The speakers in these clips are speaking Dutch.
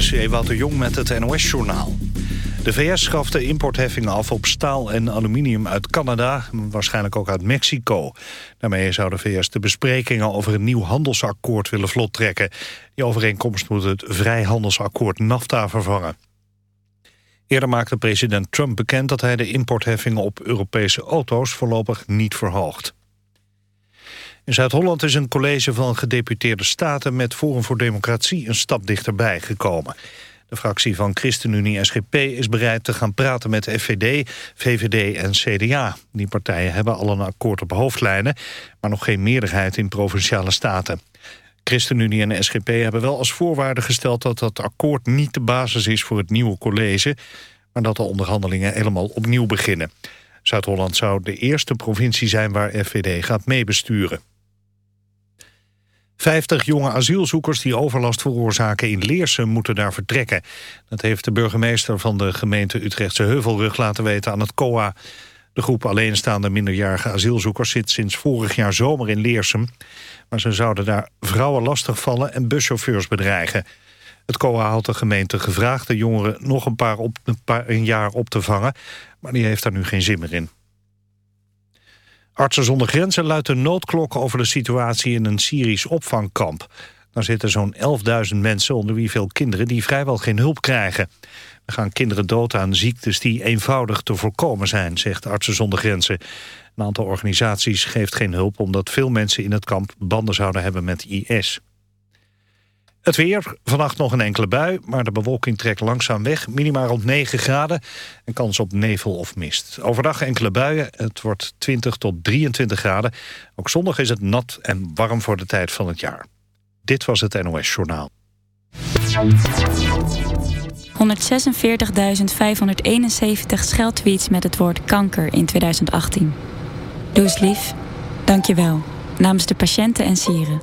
is Ewout de Jong met het NOS-journaal. De VS schaft de importheffingen af op staal en aluminium uit Canada... waarschijnlijk ook uit Mexico. Daarmee zou de VS de besprekingen over een nieuw handelsakkoord willen vlottrekken. Die overeenkomst moet het vrijhandelsakkoord NAFTA vervangen. Eerder maakte president Trump bekend dat hij de importheffingen op Europese auto's voorlopig niet verhoogt. In Zuid-Holland is een college van gedeputeerde staten met Forum voor Democratie een stap dichterbij gekomen. De fractie van ChristenUnie-SGP is bereid te gaan praten met FVD, VVD en CDA. Die partijen hebben al een akkoord op hoofdlijnen, maar nog geen meerderheid in provinciale staten. ChristenUnie en SGP hebben wel als voorwaarde gesteld dat dat akkoord niet de basis is voor het nieuwe college, maar dat de onderhandelingen helemaal opnieuw beginnen. Zuid-Holland zou de eerste provincie zijn waar FVD gaat meebesturen. Vijftig jonge asielzoekers die overlast veroorzaken in Leersum moeten daar vertrekken. Dat heeft de burgemeester van de gemeente Utrechtse Heuvelrug laten weten aan het COA. De groep alleenstaande minderjarige asielzoekers zit sinds vorig jaar zomer in Leersum. Maar ze zouden daar vrouwen lastigvallen en buschauffeurs bedreigen. Het COA had de gemeente gevraagd de jongeren nog een paar, op, een, paar een jaar op te vangen. Maar die heeft daar nu geen zin meer in. Artsen zonder Grenzen luidt een noodklok over de situatie in een Syrisch opvangkamp. Daar zitten zo'n 11.000 mensen, onder wie veel kinderen, die vrijwel geen hulp krijgen. Er gaan kinderen dood aan ziektes die eenvoudig te voorkomen zijn, zegt Artsen zonder Grenzen. Een aantal organisaties geeft geen hulp omdat veel mensen in het kamp banden zouden hebben met IS. Het weer, vannacht nog een enkele bui, maar de bewolking trekt langzaam weg. Minimaal rond 9 graden en kans op nevel of mist. Overdag enkele buien, het wordt 20 tot 23 graden. Ook zondag is het nat en warm voor de tijd van het jaar. Dit was het NOS Journaal. 146.571 scheldtweets met het woord kanker in 2018. Doe eens lief. Dank je wel. Namens de patiënten en sieren.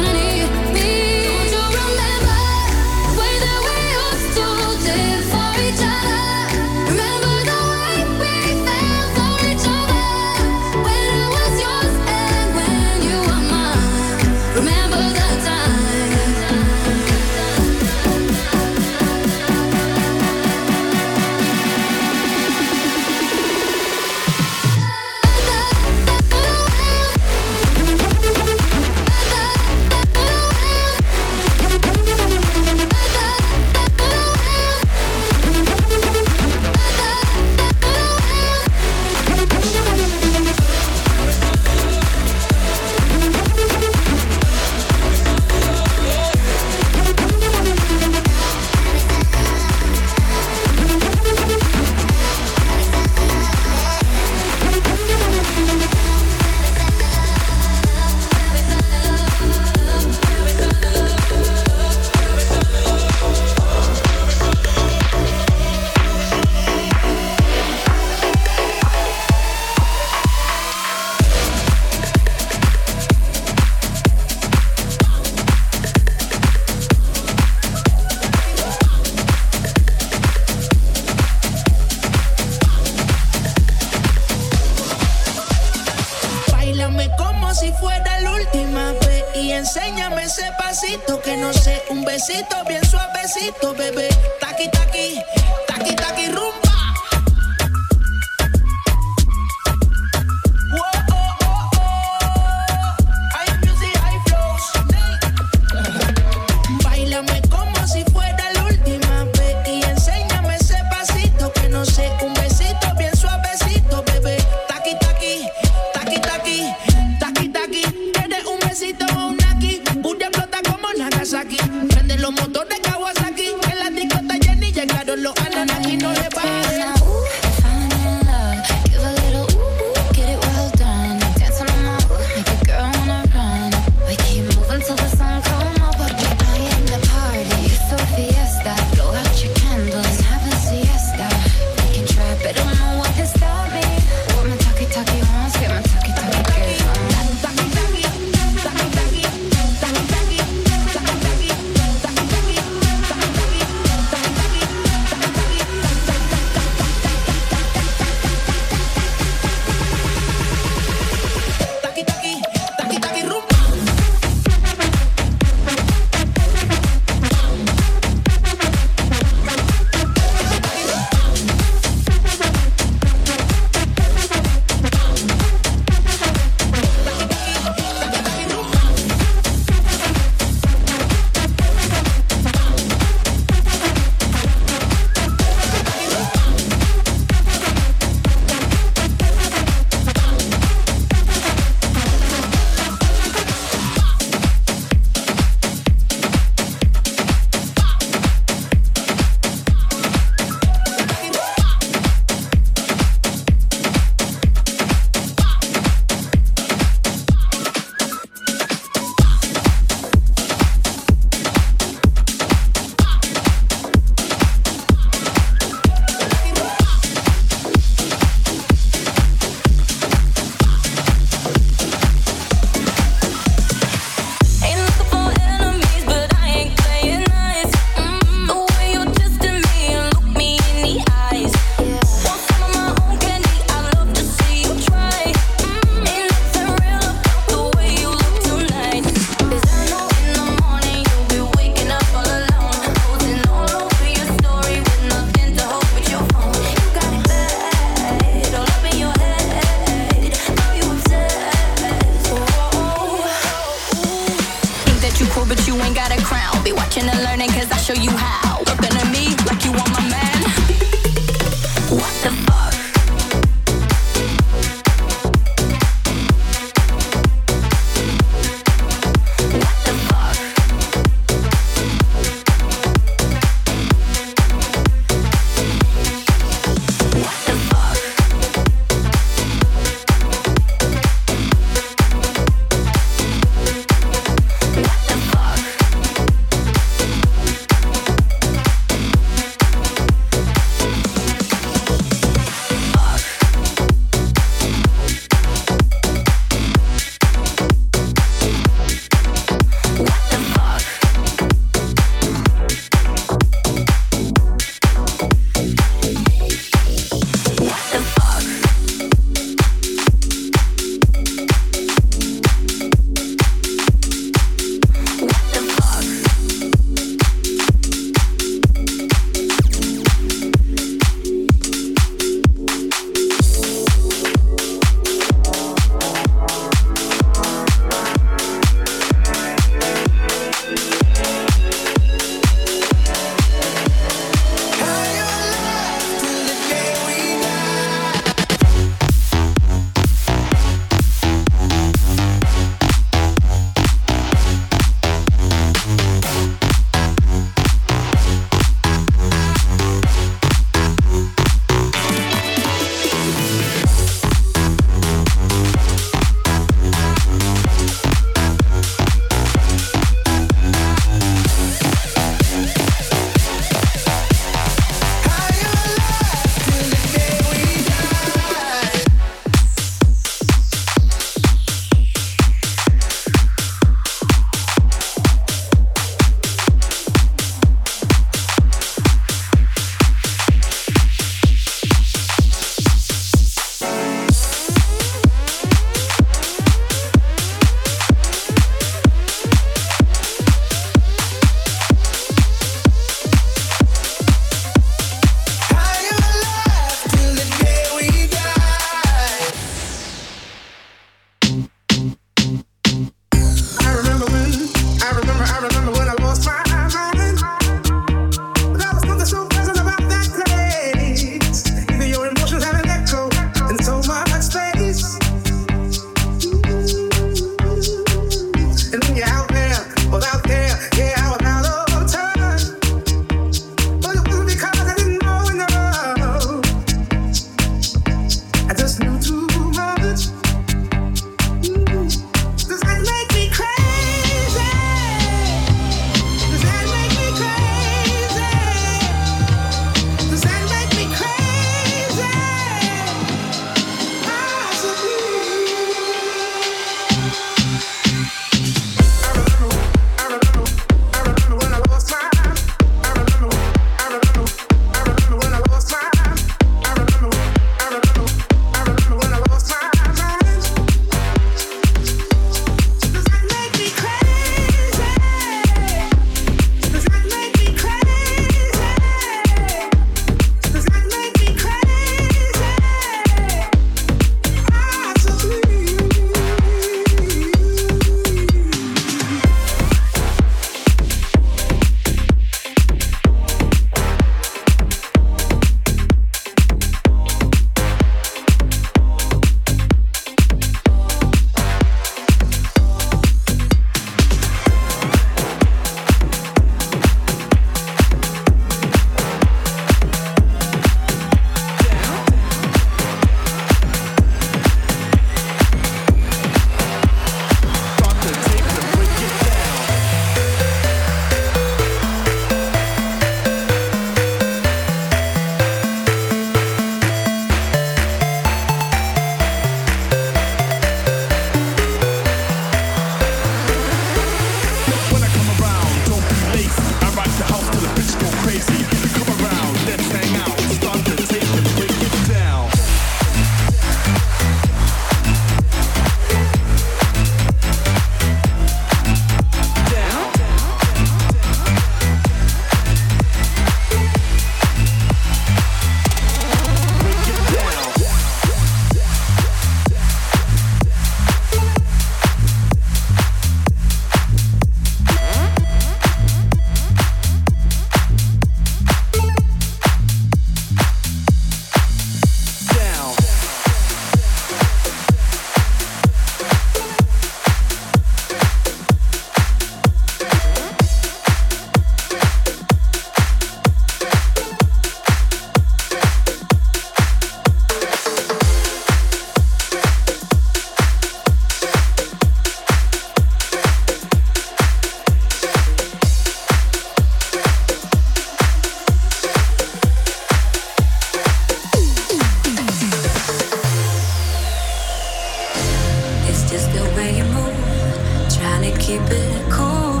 keep it cool.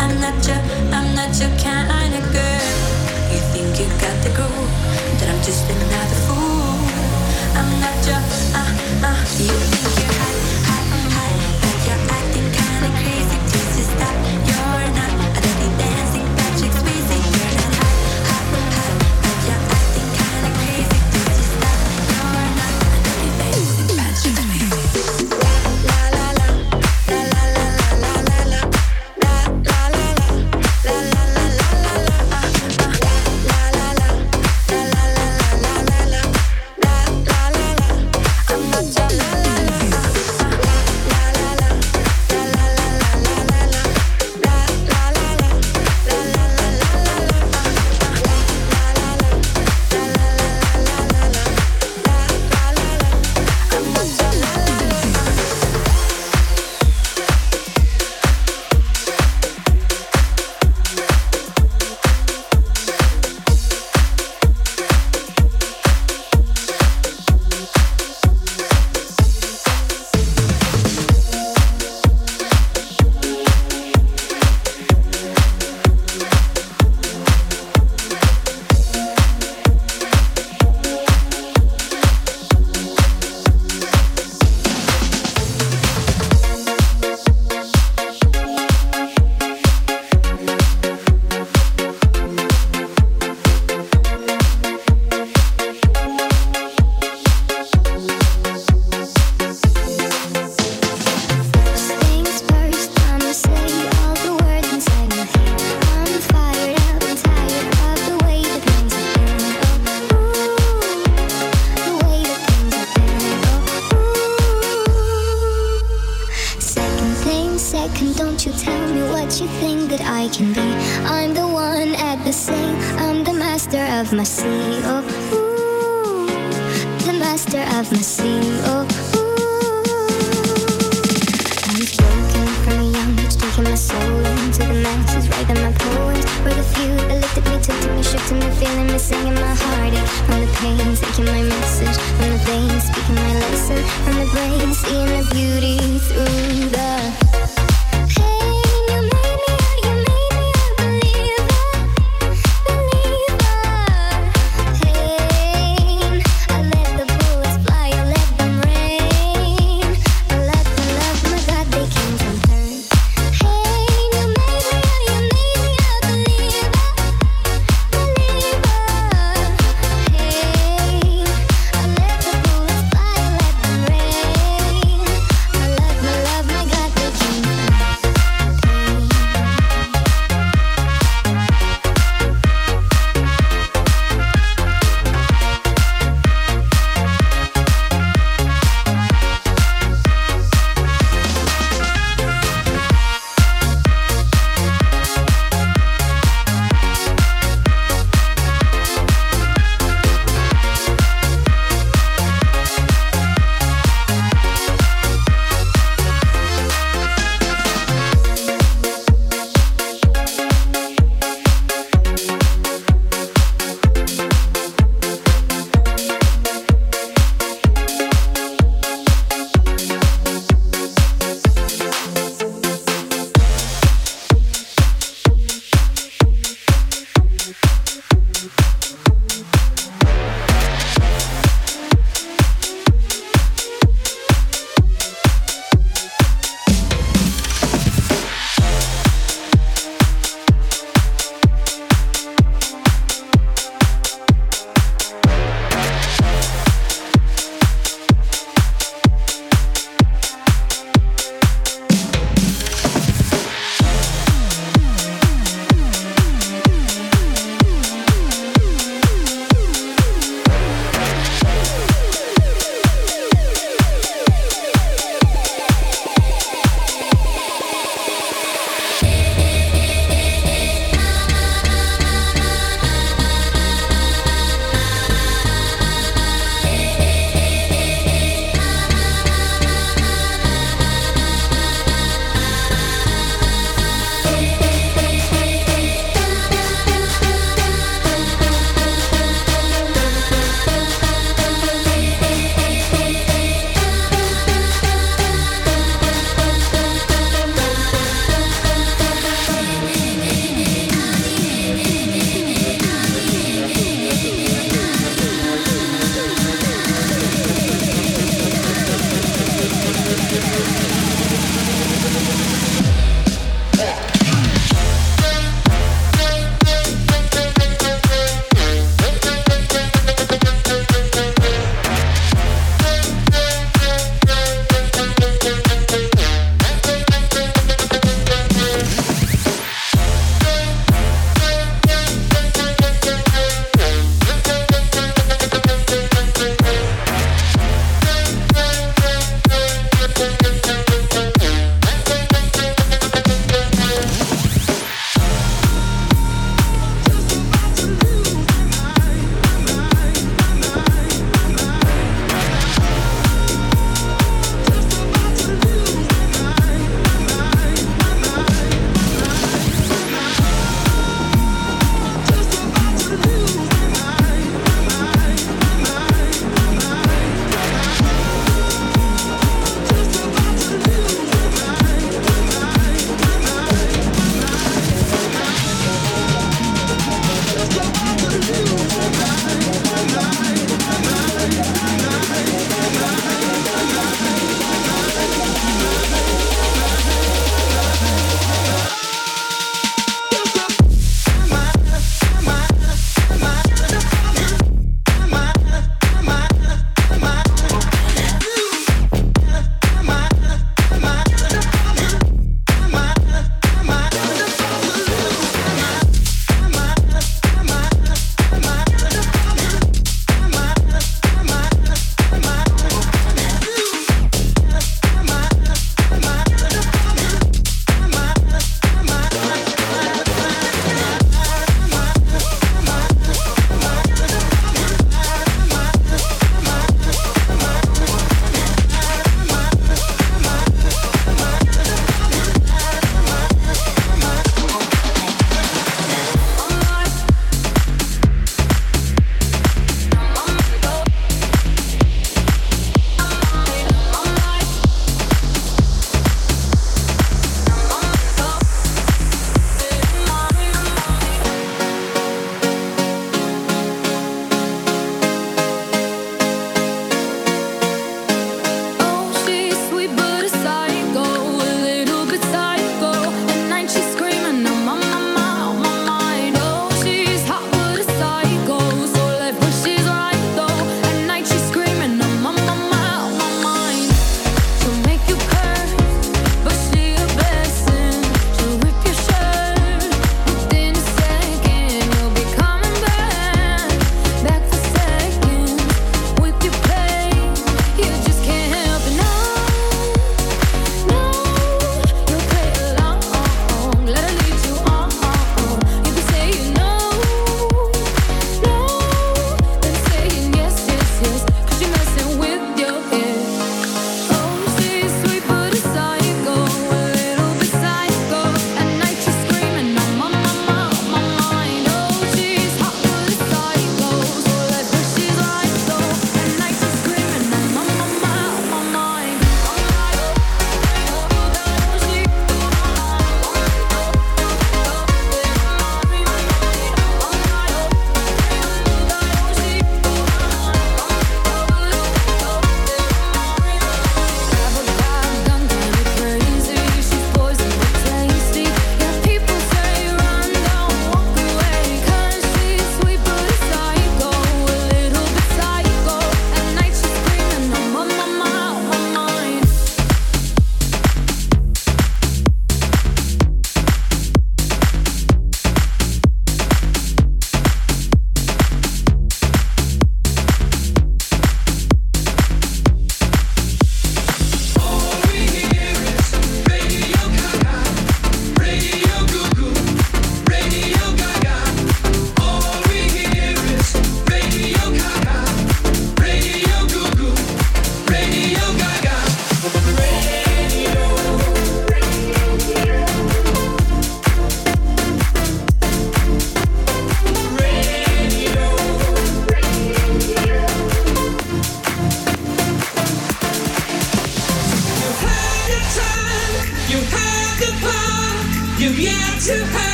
I'm not your, I'm not your kind of girl. You think you got the groove, but I'm just another fool. I'm not your, uh, uh. You think you're hot, hot, hot, but you're acting kinda crazy just to stop. You're not. You tell me what you think that I can be. I'm the one at the sail. I'm the master of my sea. Oh, ooh, the master of my sea. Oh, ooh. I was broken from a young age, taking my soul into the masses, writing my poems. Were the few that at me, took to me, shook to me, feeling me, singing my heartache. From the pain, taking my message. From the veins, speaking my lesson. From the brain, seeing the beauty through the